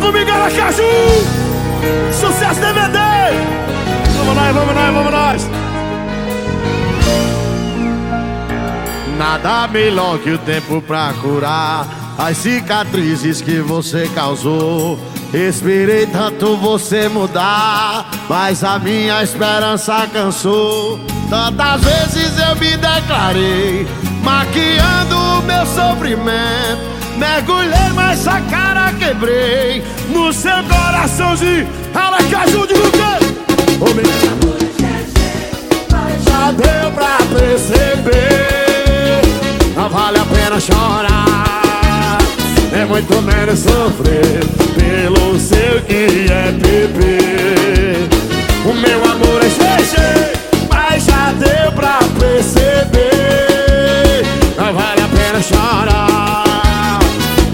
comigo, Aracaju! Sucesso DVD! Vamos nós, vamos nós, vamos nós! Nada melhor que o tempo pra curar as cicatrizes que você causou. Esperei tanto você mudar, mas a minha esperança cansou. Tantas vezes eu me declarei, maquiando o meu sofrimento. Mergulhei, mas a cara quebrei no seu coraçãozinho. Aracaju de quê? Ô, menina. Já deu pra perceber, não vale a pena chorar. É muito menos sofrer pelo seu que é bebê. O meu amor é cheio, mas já deu pra perceber. Não vale a pena chorar.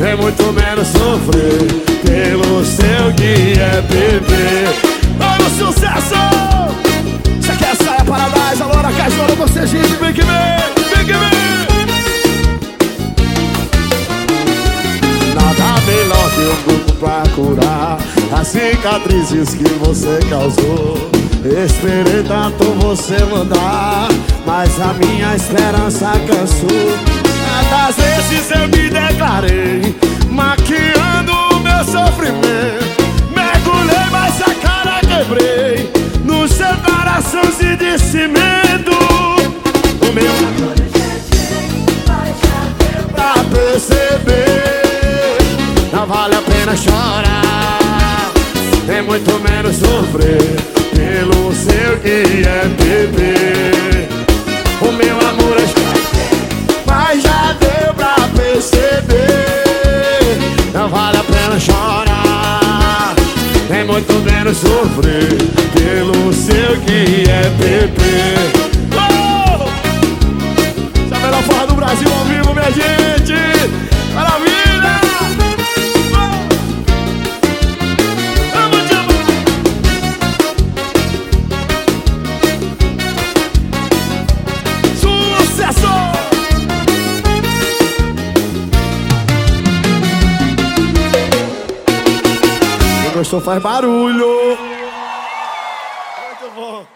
É muito menos sofrer pelo seu que é bebê. Olha o sucesso! Você quer sair para dar alô na cajora, você gente, vem que vem, vem que vem! Nada melhor que um grupo pra curar as cicatrizes que você causou. Esperei tanto você mudar, mas a minha esperança cansou. Tantas vezes eu me declarei, não vale a pena chorar, é muito menos sofrer pelo seu que é bebê. O meu amor é mas já deu pra perceber, não vale a pena chorar, é muito menos sofrer pelo seu que é bebê. Quem gostou faz barulho. Muito bom.